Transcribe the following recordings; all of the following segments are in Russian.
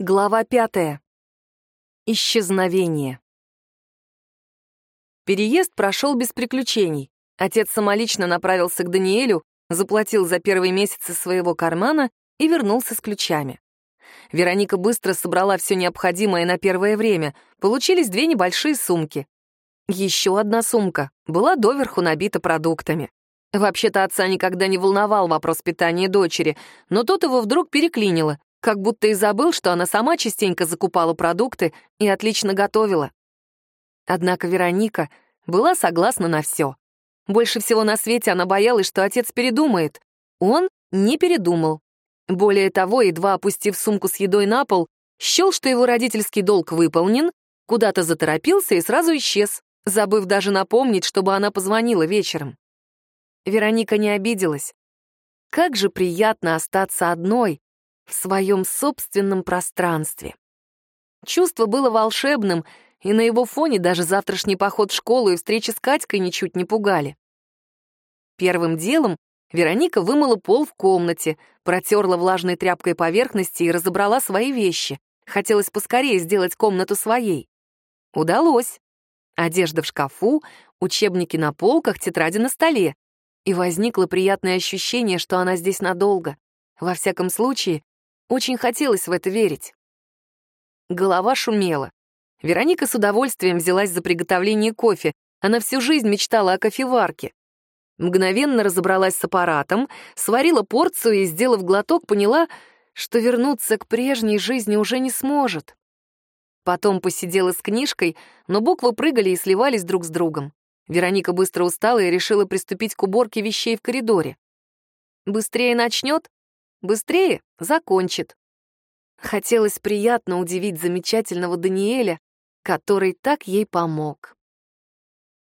Глава пятая. Исчезновение. Переезд прошел без приключений. Отец самолично направился к Даниэлю, заплатил за первый месяц из своего кармана и вернулся с ключами. Вероника быстро собрала все необходимое на первое время. Получились две небольшие сумки. Еще одна сумка была доверху набита продуктами. Вообще-то отца никогда не волновал вопрос питания дочери, но тут его вдруг переклинило как будто и забыл, что она сама частенько закупала продукты и отлично готовила. Однако Вероника была согласна на все. Больше всего на свете она боялась, что отец передумает. Он не передумал. Более того, едва опустив сумку с едой на пол, счел, что его родительский долг выполнен, куда-то заторопился и сразу исчез, забыв даже напомнить, чтобы она позвонила вечером. Вероника не обиделась. Как же приятно остаться одной, в своем собственном пространстве. Чувство было волшебным, и на его фоне даже завтрашний поход в школу и встреча с Катькой ничуть не пугали. Первым делом Вероника вымыла пол в комнате, протерла влажной тряпкой поверхности и разобрала свои вещи. Хотелось поскорее сделать комнату своей. Удалось. Одежда в шкафу, учебники на полках, тетради на столе. И возникло приятное ощущение, что она здесь надолго. Во всяком случае, очень хотелось в это верить. Голова шумела. Вероника с удовольствием взялась за приготовление кофе. Она всю жизнь мечтала о кофеварке. Мгновенно разобралась с аппаратом, сварила порцию и, сделав глоток, поняла, что вернуться к прежней жизни уже не сможет. Потом посидела с книжкой, но буквы прыгали и сливались друг с другом. Вероника быстро устала и решила приступить к уборке вещей в коридоре. Быстрее начнет, Быстрее закончит. Хотелось приятно удивить замечательного Даниэля, который так ей помог.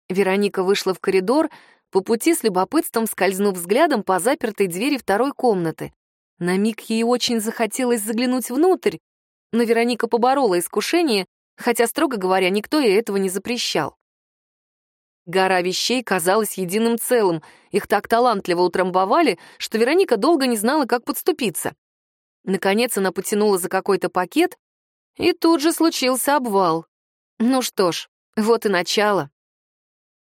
Вероника вышла в коридор, по пути с любопытством скользнув взглядом по запертой двери второй комнаты. На миг ей очень захотелось заглянуть внутрь, но Вероника поборола искушение, хотя, строго говоря, никто ей этого не запрещал. Гора вещей казалась единым целым. Их так талантливо утрамбовали, что Вероника долго не знала, как подступиться. Наконец она потянула за какой-то пакет, и тут же случился обвал. Ну что ж, вот и начало.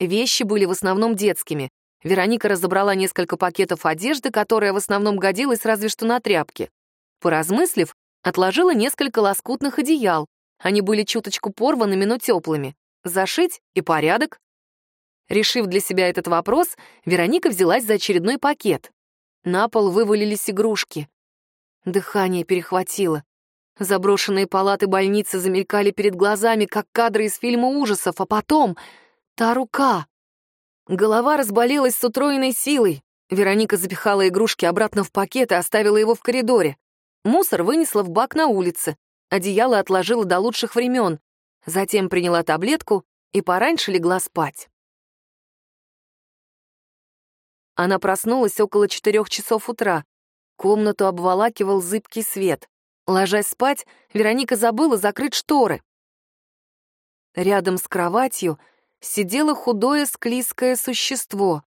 Вещи были в основном детскими. Вероника разобрала несколько пакетов одежды, которая в основном годилась разве что на тряпки. Поразмыслив, отложила несколько лоскутных одеял. Они были чуточку порванными, но теплыми. Зашить и порядок. Решив для себя этот вопрос, Вероника взялась за очередной пакет. На пол вывалились игрушки. Дыхание перехватило. Заброшенные палаты больницы замелькали перед глазами, как кадры из фильма ужасов, а потом — та рука. Голова разболелась с утроенной силой. Вероника запихала игрушки обратно в пакет и оставила его в коридоре. Мусор вынесла в бак на улице. Одеяло отложила до лучших времен. Затем приняла таблетку и пораньше легла спать. Она проснулась около четырех часов утра. Комнату обволакивал зыбкий свет. Ложась спать, Вероника забыла закрыть шторы. Рядом с кроватью сидело худое склизкое существо.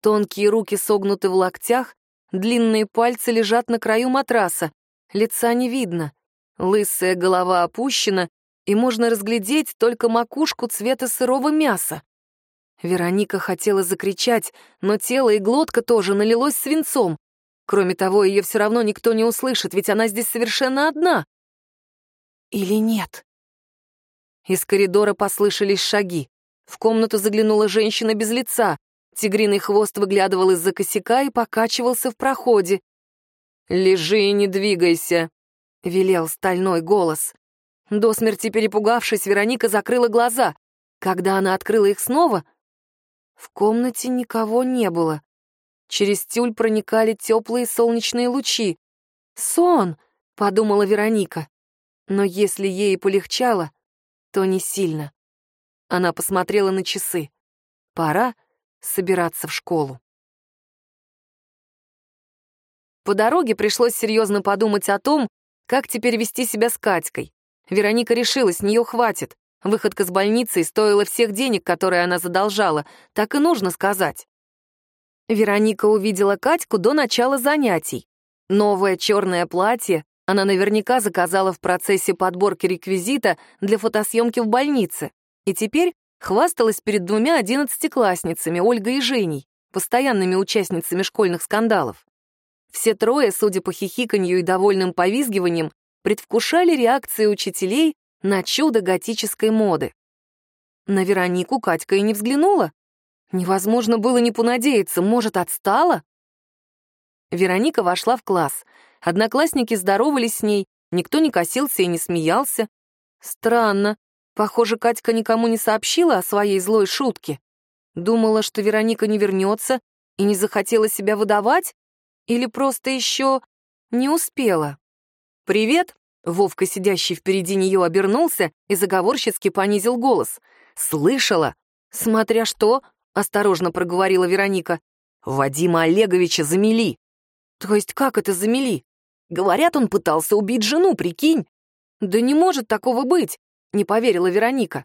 Тонкие руки согнуты в локтях, длинные пальцы лежат на краю матраса, лица не видно, лысая голова опущена, и можно разглядеть только макушку цвета сырого мяса. Вероника хотела закричать, но тело и глотка тоже налилось свинцом. Кроме того, ее все равно никто не услышит, ведь она здесь совершенно одна. Или нет? Из коридора послышались шаги. В комнату заглянула женщина без лица. Тигриный хвост выглядывал из-за косяка и покачивался в проходе. «Лежи и не двигайся», — велел стальной голос. До смерти перепугавшись, Вероника закрыла глаза. Когда она открыла их снова, в комнате никого не было. Через тюль проникали теплые солнечные лучи. «Сон!» — подумала Вероника. Но если ей полегчало, то не сильно. Она посмотрела на часы. Пора собираться в школу. По дороге пришлось серьезно подумать о том, как теперь вести себя с Катькой. Вероника решила, с нее хватит. Выходка с больницей стоила всех денег, которые она задолжала, так и нужно сказать. Вероника увидела Катьку до начала занятий. Новое черное платье, Она наверняка заказала в процессе подборки реквизита для фотосъемки в больнице. И теперь хвасталась перед двумя одиннадцатиклассницами, Ольгой и Женей, постоянными участницами школьных скандалов. Все трое, судя по хихиканью и довольным повизгиваниям, предвкушали реакции учителей на чудо готической моды. На Веронику Катька и не взглянула. Невозможно было не понадеяться, может, отстала? Вероника вошла в класс. Одноклассники здоровались с ней, никто не косился и не смеялся. Странно. Похоже, Катька никому не сообщила о своей злой шутке. Думала, что Вероника не вернется и не захотела себя выдавать? Или просто еще не успела? «Привет!» — Вовка, сидящий впереди нее, обернулся и заговорщицки понизил голос. «Слышала?» «Смотря что?» — осторожно проговорила Вероника. «Вадима Олеговича замели». «То есть как это замели?» «Говорят, он пытался убить жену, прикинь». «Да не может такого быть», — не поверила Вероника.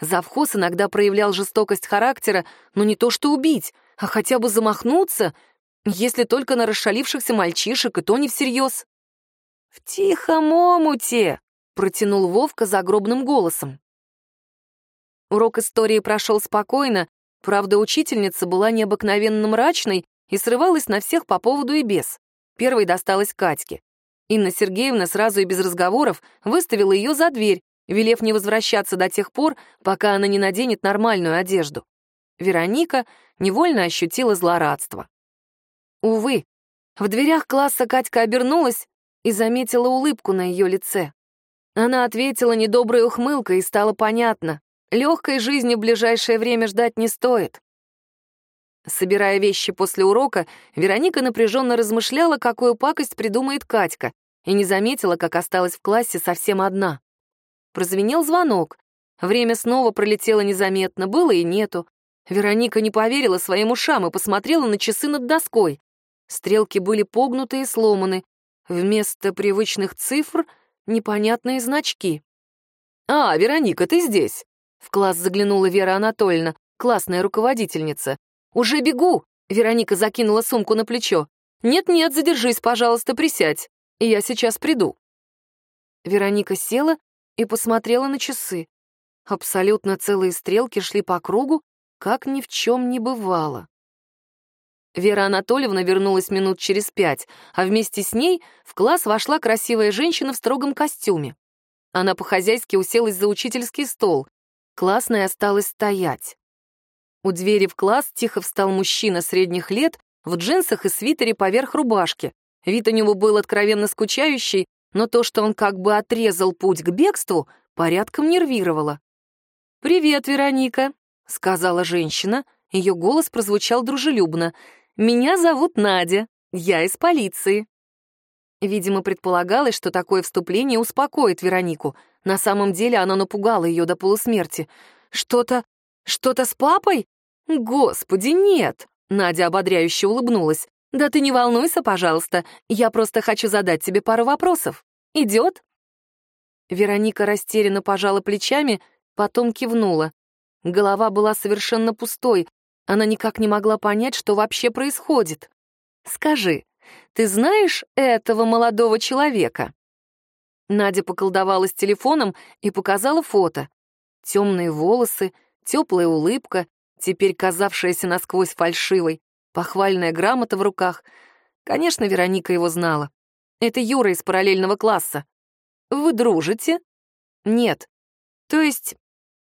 Завхоз иногда проявлял жестокость характера, но не то что убить, а хотя бы замахнуться, если только на расшалившихся мальчишек, и то не всерьез. «В тихом омуте!» — протянул Вовка загробным голосом. Урок истории прошел спокойно, правда, учительница была необыкновенно мрачной и срывалась на всех по поводу и без. Первой досталась Катьке. Инна Сергеевна сразу и без разговоров выставила ее за дверь, велев не возвращаться до тех пор, пока она не наденет нормальную одежду. Вероника невольно ощутила злорадство. Увы, в дверях класса Катька обернулась и заметила улыбку на ее лице. Она ответила недоброй ухмылкой, и стало понятно. Легкой жизни в ближайшее время ждать не стоит. Собирая вещи после урока, Вероника напряженно размышляла, какую пакость придумает Катька, и не заметила, как осталась в классе совсем одна. Прозвенел звонок. Время снова пролетело незаметно, было и нету. Вероника не поверила своим ушам и посмотрела на часы над доской. Стрелки были погнуты и сломаны. Вместо привычных цифр — непонятные значки. «А, Вероника, ты здесь?» В класс заглянула Вера Анатольевна, классная руководительница. «Уже бегу!» — Вероника закинула сумку на плечо. «Нет-нет, задержись, пожалуйста, присядь. Я сейчас приду». Вероника села и посмотрела на часы. Абсолютно целые стрелки шли по кругу, как ни в чем не бывало. Вера Анатольевна вернулась минут через пять, а вместе с ней в класс вошла красивая женщина в строгом костюме. Она по-хозяйски уселась за учительский стол. Классная осталась стоять. У двери в класс тихо встал мужчина средних лет в джинсах и свитере поверх рубашки. Вид у него был откровенно скучающий, но то, что он как бы отрезал путь к бегству, порядком нервировало. «Привет, Вероника», — сказала женщина. Ее голос прозвучал дружелюбно. Меня зовут Надя, я из полиции». Видимо, предполагалось, что такое вступление успокоит Веронику. На самом деле оно напугало ее до полусмерти. «Что-то... что-то с папой? Господи, нет!» Надя ободряюще улыбнулась. «Да ты не волнуйся, пожалуйста, я просто хочу задать тебе пару вопросов. Идет?» Вероника растерянно пожала плечами, потом кивнула. Голова была совершенно пустой, она никак не могла понять, что вообще происходит. «Скажи, ты знаешь этого молодого человека?» Надя поколдовала с телефоном и показала фото. Темные волосы, теплая улыбка, теперь казавшаяся насквозь фальшивой, похвальная грамота в руках. Конечно, Вероника его знала. Это Юра из параллельного класса. Вы дружите? Нет. То есть,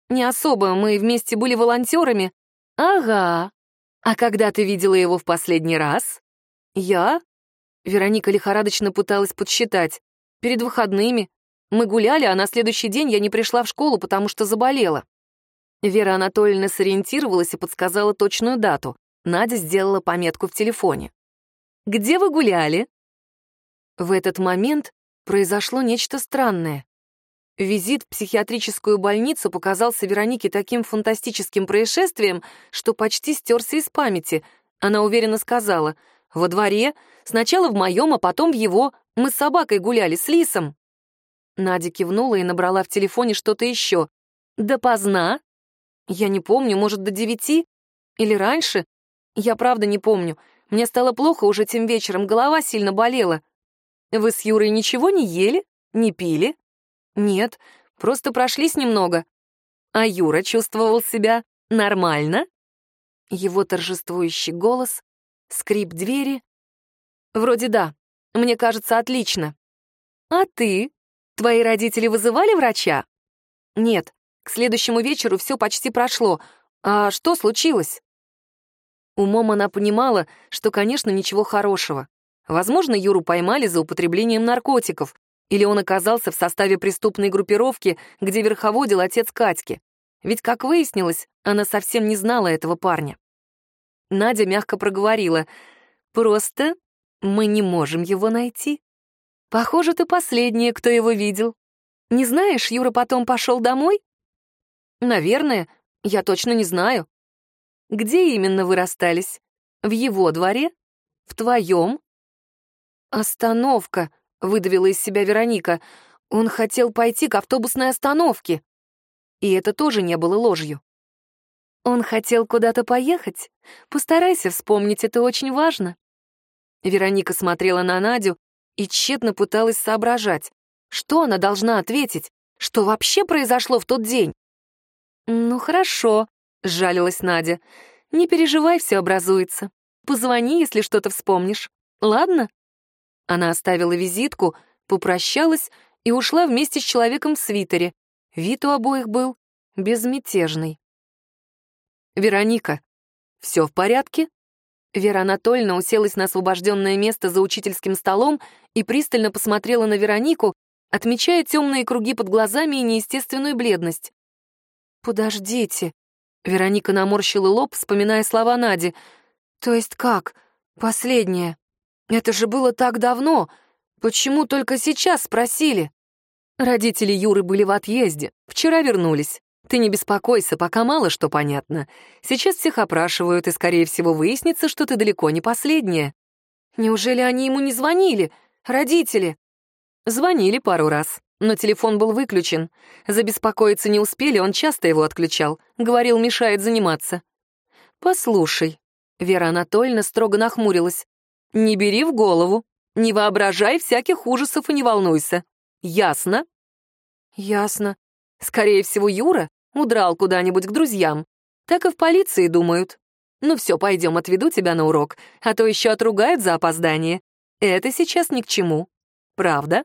не особо, мы вместе были волонтерами, «Ага. А когда ты видела его в последний раз?» «Я?» Вероника лихорадочно пыталась подсчитать. «Перед выходными. Мы гуляли, а на следующий день я не пришла в школу, потому что заболела». Вера Анатольевна сориентировалась и подсказала точную дату. Надя сделала пометку в телефоне. «Где вы гуляли?» В этот момент произошло нечто странное. Визит в психиатрическую больницу показался Веронике таким фантастическим происшествием, что почти стерся из памяти. Она уверенно сказала, «Во дворе, сначала в моем, а потом в его. Мы с собакой гуляли, с лисом». Надя кивнула и набрала в телефоне что-то еще. «Допоздна?» «Я не помню, может, до девяти? Или раньше? Я правда не помню. Мне стало плохо уже тем вечером, голова сильно болела». Вы с Юрой ничего не ели? Не пили? Нет, просто прошлись немного. А Юра чувствовал себя нормально? Его торжествующий голос, скрип двери. Вроде да, мне кажется, отлично. А ты? Твои родители вызывали врача? Нет, к следующему вечеру все почти прошло. А что случилось? Умом она понимала, что, конечно, ничего хорошего. Возможно, Юру поймали за употреблением наркотиков, или он оказался в составе преступной группировки, где верховодил отец Катьки. Ведь, как выяснилось, она совсем не знала этого парня. Надя мягко проговорила, «Просто мы не можем его найти. Похоже, ты последняя, кто его видел. Не знаешь, Юра потом пошел домой?» «Наверное, я точно не знаю». «Где именно вы расстались? В его дворе? В твоем?» «Остановка», — выдавила из себя Вероника. «Он хотел пойти к автобусной остановке». И это тоже не было ложью. «Он хотел куда-то поехать? Постарайся вспомнить, это очень важно». Вероника смотрела на Надю и тщетно пыталась соображать, что она должна ответить, что вообще произошло в тот день. «Ну хорошо», — сжалилась Надя. «Не переживай, все образуется. Позвони, если что-то вспомнишь. Ладно?» Она оставила визитку, попрощалась и ушла вместе с человеком в свитере. Вид у обоих был безмятежный. «Вероника, все в порядке?» Вера Анатольевна уселась на освобожденное место за учительским столом и пристально посмотрела на Веронику, отмечая темные круги под глазами и неестественную бледность. «Подождите», — Вероника наморщила лоб, вспоминая слова Нади. «То есть как? Последнее?» Это же было так давно. Почему только сейчас спросили? Родители Юры были в отъезде. Вчера вернулись. Ты не беспокойся, пока мало что понятно. Сейчас всех опрашивают, и, скорее всего, выяснится, что ты далеко не последняя. Неужели они ему не звонили? Родители? Звонили пару раз, но телефон был выключен. Забеспокоиться не успели, он часто его отключал. Говорил, мешает заниматься. «Послушай», — Вера Анатольевна строго нахмурилась, не бери в голову, не воображай всяких ужасов и не волнуйся. Ясно? Ясно. Скорее всего, Юра удрал куда-нибудь к друзьям. Так и в полиции думают. Ну все, пойдем, отведу тебя на урок, а то еще отругают за опоздание. Это сейчас ни к чему. Правда?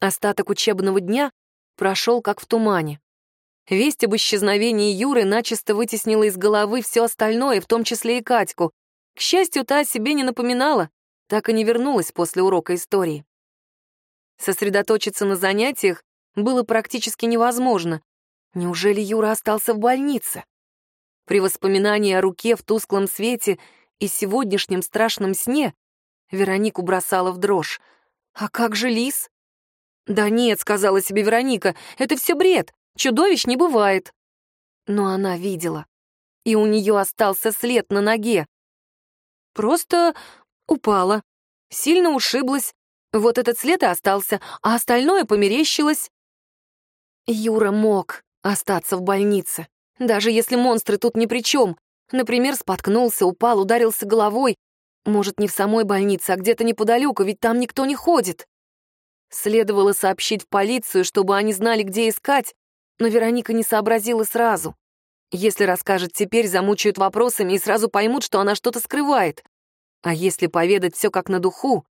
Остаток учебного дня прошел как в тумане. Весть об исчезновении Юры начисто вытеснила из головы все остальное, в том числе и Катьку. К счастью, та о себе не напоминала, так и не вернулась после урока истории. Сосредоточиться на занятиях было практически невозможно. Неужели Юра остался в больнице? При воспоминании о руке в тусклом свете и сегодняшнем страшном сне Веронику бросала в дрожь. «А как же лис?» «Да нет», — сказала себе Вероника, — «это все бред, чудовищ не бывает». Но она видела, и у нее остался след на ноге. Просто упала. Сильно ушиблась. Вот этот след и остался, а остальное померещилось. Юра мог остаться в больнице. Даже если монстры тут ни при чем. Например, споткнулся, упал, ударился головой. Может, не в самой больнице, а где-то неподалеку, ведь там никто не ходит. Следовало сообщить в полицию, чтобы они знали, где искать, но Вероника не сообразила сразу. Если расскажет теперь, замучают вопросами и сразу поймут, что она что-то скрывает. А если поведать все как на духу,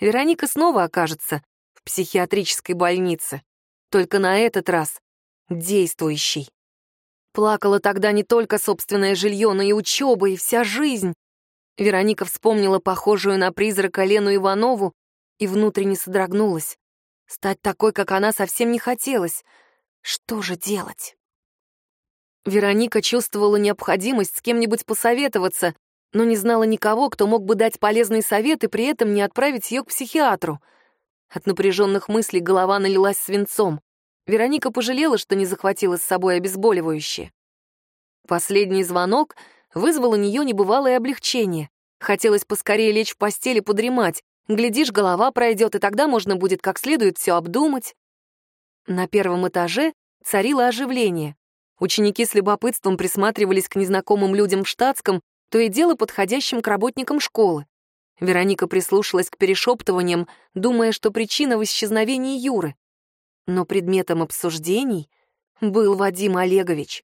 Вероника снова окажется в психиатрической больнице. Только на этот раз действующий. Плакала тогда не только собственное жилье, но и учеба, и вся жизнь. Вероника вспомнила похожую на призрака Лену Иванову и внутренне содрогнулась. Стать такой, как она, совсем не хотелось. Что же делать? Вероника чувствовала необходимость с кем-нибудь посоветоваться, но не знала никого, кто мог бы дать полезный совет и при этом не отправить ее к психиатру. От напряженных мыслей голова налилась свинцом. Вероника пожалела, что не захватила с собой обезболивающее. Последний звонок вызвал у нее небывалое облегчение. Хотелось поскорее лечь в постель и подремать. Глядишь, голова пройдет, и тогда можно будет как следует все обдумать. На первом этаже царило оживление. Ученики с любопытством присматривались к незнакомым людям в штатском, то и дело подходящим к работникам школы. Вероника прислушалась к перешептываниям, думая, что причина в исчезновении Юры. Но предметом обсуждений был Вадим Олегович.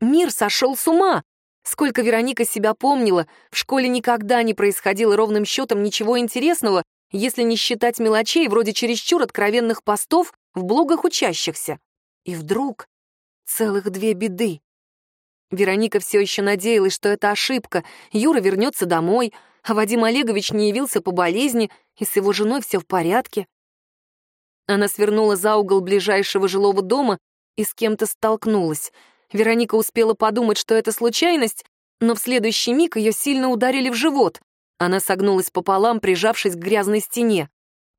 Мир сошел с ума. Сколько Вероника себя помнила, в школе никогда не происходило ровным счетом ничего интересного, если не считать мелочей вроде чересчур откровенных постов в блогах учащихся. И вдруг целых две беды. Вероника все еще надеялась, что это ошибка, Юра вернется домой, а Вадим Олегович не явился по болезни, и с его женой все в порядке. Она свернула за угол ближайшего жилого дома и с кем-то столкнулась. Вероника успела подумать, что это случайность, но в следующий миг ее сильно ударили в живот. Она согнулась пополам, прижавшись к грязной стене.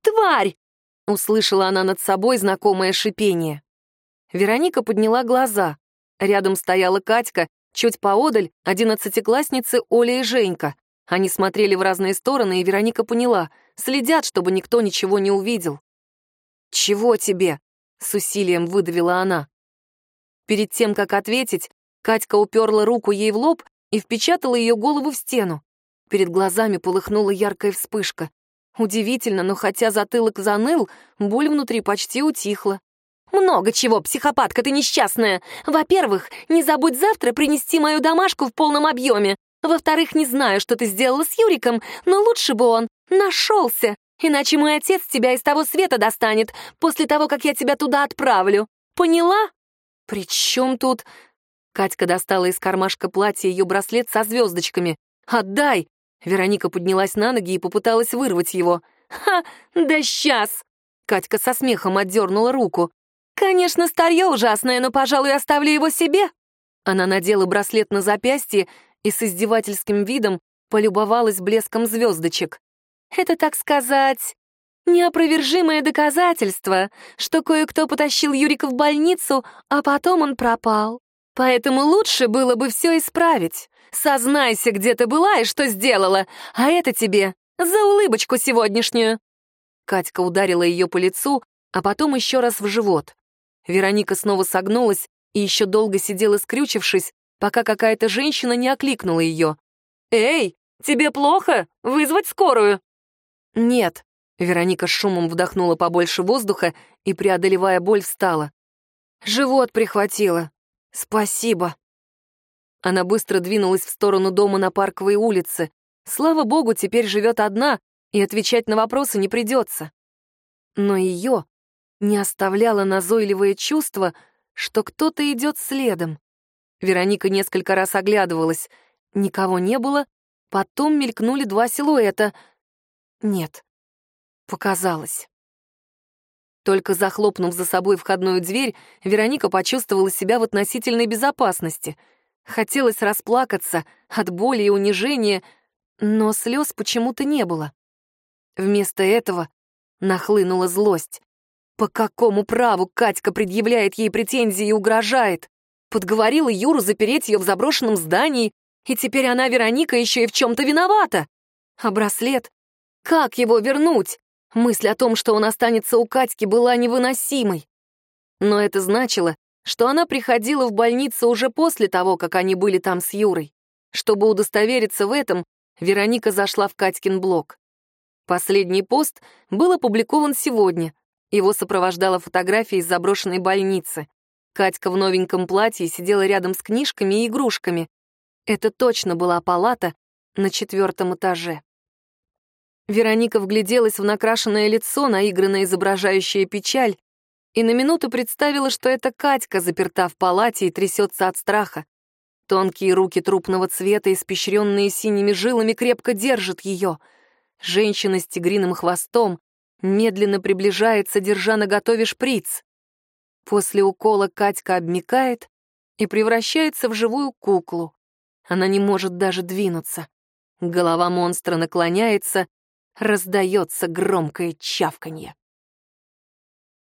«Тварь!» — услышала она над собой знакомое шипение. Вероника подняла глаза. Рядом стояла Катька, чуть поодаль — одиннадцатиклассницы Оля и Женька. Они смотрели в разные стороны, и Вероника поняла — следят, чтобы никто ничего не увидел. «Чего тебе?» — с усилием выдавила она. Перед тем, как ответить, Катька уперла руку ей в лоб и впечатала ее голову в стену. Перед глазами полыхнула яркая вспышка. Удивительно, но хотя затылок заныл, боль внутри почти утихла. «Много чего, психопатка ты несчастная! Во-первых, не забудь завтра принести мою домашку в полном объеме. Во-вторых, не знаю, что ты сделала с Юриком, но лучше бы он нашелся, иначе мой отец тебя из того света достанет после того, как я тебя туда отправлю. Поняла?» «При чем тут...» Катька достала из кармашка платья ее браслет со звездочками. «Отдай!» Вероника поднялась на ноги и попыталась вырвать его. «Ха! Да сейчас!» Катька со смехом отдернула руку. «Конечно, старье ужасное, но, пожалуй, оставлю его себе». Она надела браслет на запястье и с издевательским видом полюбовалась блеском звездочек. «Это, так сказать, неопровержимое доказательство, что кое-кто потащил Юрика в больницу, а потом он пропал. Поэтому лучше было бы все исправить. Сознайся, где ты была и что сделала, а это тебе за улыбочку сегодняшнюю». Катька ударила ее по лицу, а потом еще раз в живот. Вероника снова согнулась и еще долго сидела скрючившись, пока какая-то женщина не окликнула ее. «Эй, тебе плохо? Вызвать скорую?» «Нет», — Вероника с шумом вдохнула побольше воздуха и, преодолевая боль, встала. «Живот прихватило. Спасибо». Она быстро двинулась в сторону дома на Парковой улице. Слава богу, теперь живет одна, и отвечать на вопросы не придется. Но ее не оставляло назойливое чувство, что кто-то идет следом. Вероника несколько раз оглядывалась. Никого не было, потом мелькнули два силуэта. Нет, показалось. Только захлопнув за собой входную дверь, Вероника почувствовала себя в относительной безопасности. Хотелось расплакаться от боли и унижения, но слез почему-то не было. Вместо этого нахлынула злость. По какому праву Катька предъявляет ей претензии и угрожает? Подговорила Юру запереть ее в заброшенном здании, и теперь она, Вероника, еще и в чем-то виновата. А браслет? Как его вернуть? Мысль о том, что он останется у Катьки, была невыносимой. Но это значило, что она приходила в больницу уже после того, как они были там с Юрой. Чтобы удостовериться в этом, Вероника зашла в Катькин блог. Последний пост был опубликован сегодня, его сопровождала фотография из заброшенной больницы. Катька в новеньком платье сидела рядом с книжками и игрушками. Это точно была палата на четвертом этаже. Вероника вгляделась в накрашенное лицо, наигранно изображающее печаль, и на минуту представила, что это Катька заперта в палате и трясется от страха. Тонкие руки трупного цвета, испещренные синими жилами, крепко держат ее. Женщина с тигриным хвостом медленно приближается, держа наготове шприц. После укола Катька обмикает и превращается в живую куклу. Она не может даже двинуться. Голова монстра наклоняется, раздается громкое чавканье.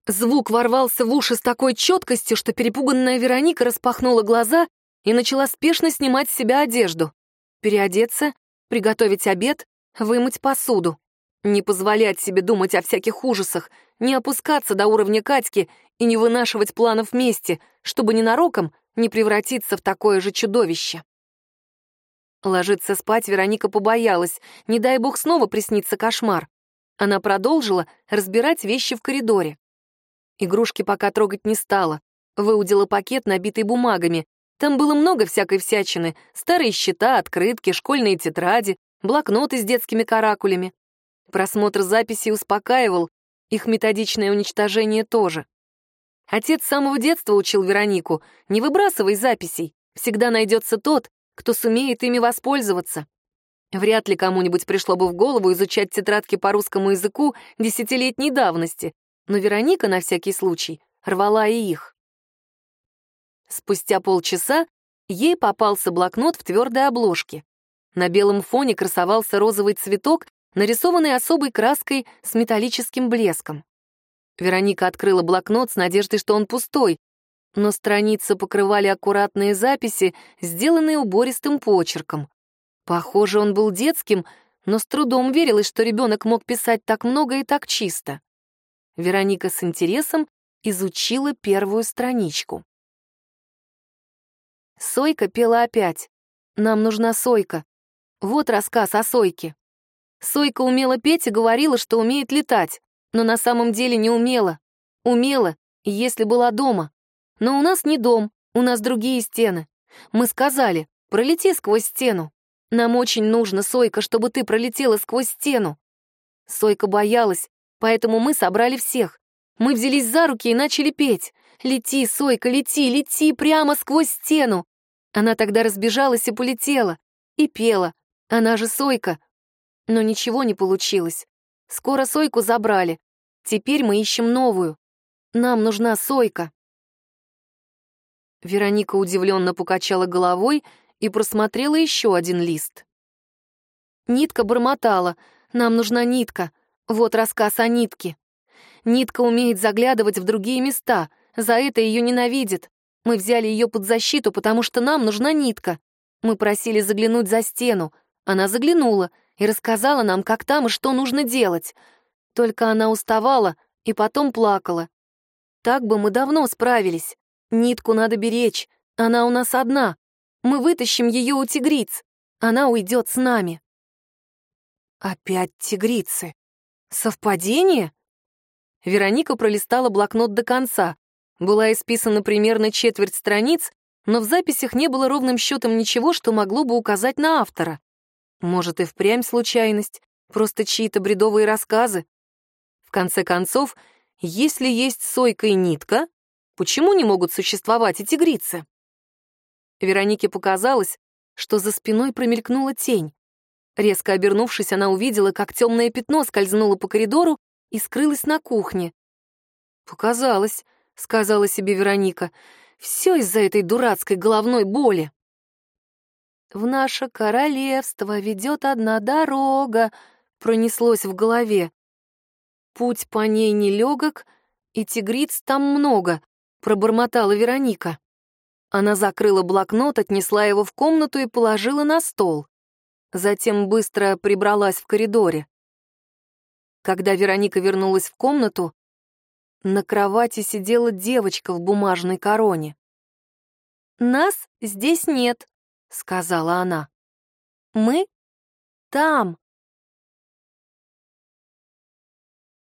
Звук ворвался в уши с такой четкостью, что перепуганная Вероника распахнула глаза и начала спешно снимать с себя одежду. Переодеться, приготовить обед, вымыть посуду. Не позволять себе думать о всяких ужасах, не опускаться до уровня Катьки и не вынашивать планов вместе, чтобы ненароком не превратиться в такое же чудовище. Ложиться спать Вероника побоялась, не дай бог снова приснится кошмар. Она продолжила разбирать вещи в коридоре. Игрушки пока трогать не стала. Выудила пакет, набитый бумагами. Там было много всякой всячины. Старые счета, открытки, школьные тетради, блокноты с детскими каракулями. Просмотр записей успокаивал, их методичное уничтожение тоже. Отец с самого детства учил Веронику, не выбрасывай записей, всегда найдется тот, кто сумеет ими воспользоваться. Вряд ли кому-нибудь пришло бы в голову изучать тетрадки по русскому языку десятилетней давности, но Вероника на всякий случай рвала и их. Спустя полчаса ей попался блокнот в твердой обложке. На белом фоне красовался розовый цветок, нарисованный особой краской с металлическим блеском. Вероника открыла блокнот с надеждой, что он пустой, но страницы покрывали аккуратные записи, сделанные убористым почерком. Похоже, он был детским, но с трудом верилось, что ребенок мог писать так много и так чисто. Вероника с интересом изучила первую страничку. Сойка пела опять. «Нам нужна Сойка». Вот рассказ о Сойке. Сойка умела петь и говорила, что умеет летать, но на самом деле не умела. Умела, если была дома. Но у нас не дом, у нас другие стены. Мы сказали, пролети сквозь стену. Нам очень нужно, Сойка, чтобы ты пролетела сквозь стену. Сойка боялась, поэтому мы собрали всех. Мы взялись за руки и начали петь. «Лети, Сойка, лети, лети прямо сквозь стену!» Она тогда разбежалась и полетела. И пела. Она же Сойка. Но ничего не получилось. Скоро Сойку забрали. Теперь мы ищем новую. Нам нужна Сойка. Вероника удивленно покачала головой и просмотрела еще один лист. Нитка бормотала. «Нам нужна нитка. Вот рассказ о нитке. Нитка умеет заглядывать в другие места, за это ее ненавидит. Мы взяли ее под защиту, потому что нам нужна нитка. Мы просили заглянуть за стену. Она заглянула и рассказала нам, как там и что нужно делать. Только она уставала и потом плакала. Так бы мы давно справились. Нитку надо беречь, она у нас одна. Мы вытащим ее у тигриц. Она уйдет с нами. Опять тигрицы. Совпадение? Вероника пролистала блокнот до конца. Была исписана примерно четверть страниц, но в записях не было ровным счетом ничего, что могло бы указать на автора. Может, и впрямь случайность, просто чьи-то бредовые рассказы. В конце концов, если есть сойка и нитка, Почему не могут существовать и тигрицы? Веронике показалось, что за спиной промелькнула тень. Резко обернувшись, она увидела, как темное пятно скользнуло по коридору и скрылось на кухне. «Показалось», — сказала себе Вероника, — «все из-за этой дурацкой головной боли». «В наше королевство ведет одна дорога», — пронеслось в голове. Путь по ней нелегок, и тигриц там много, пробормотала Вероника. Она закрыла блокнот, отнесла его в комнату и положила на стол. Затем быстро прибралась в коридоре. Когда Вероника вернулась в комнату, на кровати сидела девочка в бумажной короне. «Нас здесь нет», — сказала она. «Мы там».